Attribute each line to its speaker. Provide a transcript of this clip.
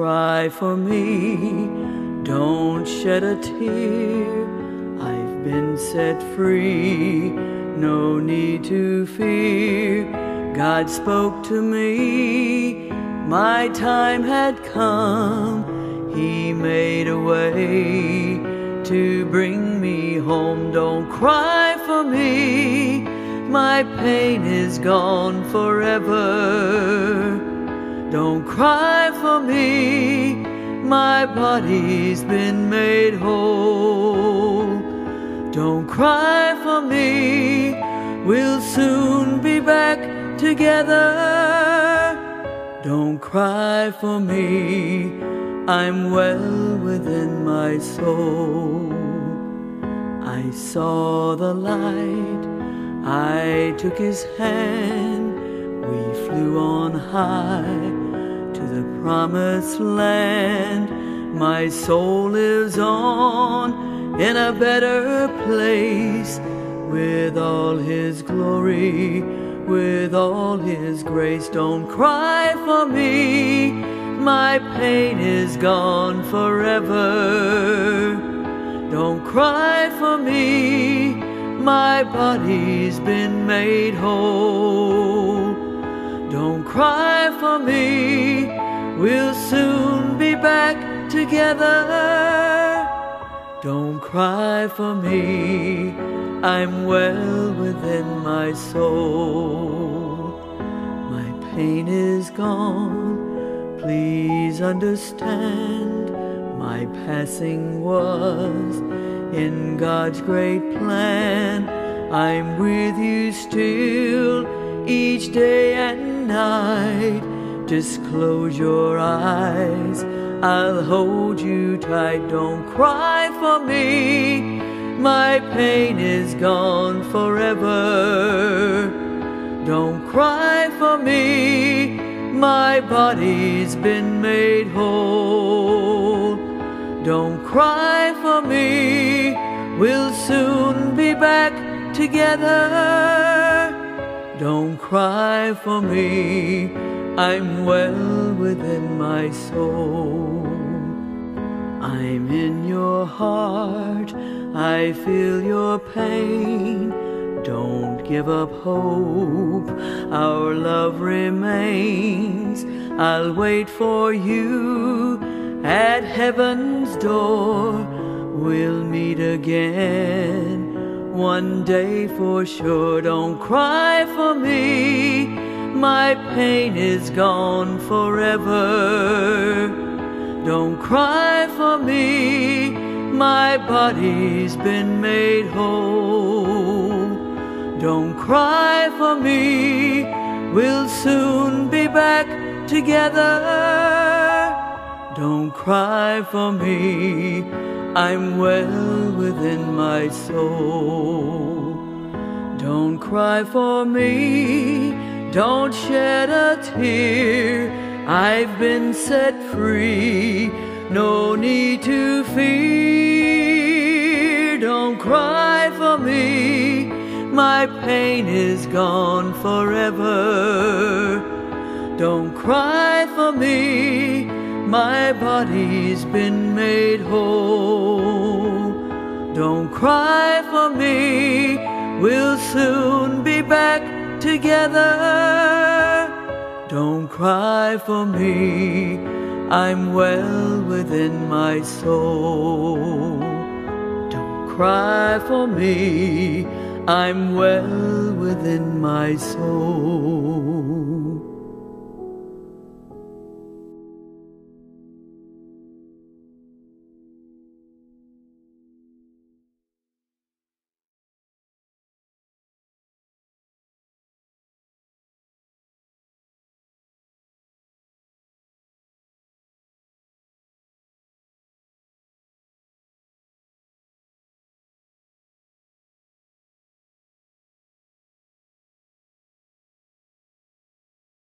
Speaker 1: cry for me, don't shed a tear. I've been set free, no need to fear. God spoke to me, my time had come. He made a way to bring me home. Don't cry for me, my pain is gone forever. Don't cry me, my body's been made whole. Don't cry for me, we'll soon be back together. Don't cry for me, I'm well within my soul. I saw the light, I took his hand, we flew on high to the promised land. My soul lives on in a better place with all his glory, with all his grace. Don't cry for me, my pain is gone forever. Don't cry for me, my body's been made whole. Don't cry for me, we'll soon be back together. Don't cry for me, I'm well within my soul. My pain is gone, please understand. My passing was in God's great plan. I'm with you still each day and night. Just close your eyes, I'll hold you tight. Don't cry for me, my pain is gone forever. Don't cry for me, my body's been made whole. Don't cry for me, we'll soon be back together. Don't cry for me, I'm well within my soul. I'm in your heart, I feel your pain. Don't give up hope, our love remains. I'll wait for you at heaven's door. We'll meet again one day for sure. Don't cry for me, my pain is gone forever. Don't cry for me, my body's been made whole. Don't cry for me, we'll soon be back together. Don't cry for me, I'm well within my soul. Don't cry for me, don't shed a tear. I've been set free, no need to fear. Don't cry for me, my pain is gone forever. Don't cry for me, my body's been made whole. Don't cry for me, we'll soon be back together. Don't cry for me, I'm well within my soul. Don't cry for me, I'm well within my soul.